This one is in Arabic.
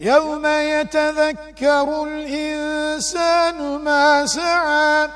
يوم يتذكر الإنسان ما سعى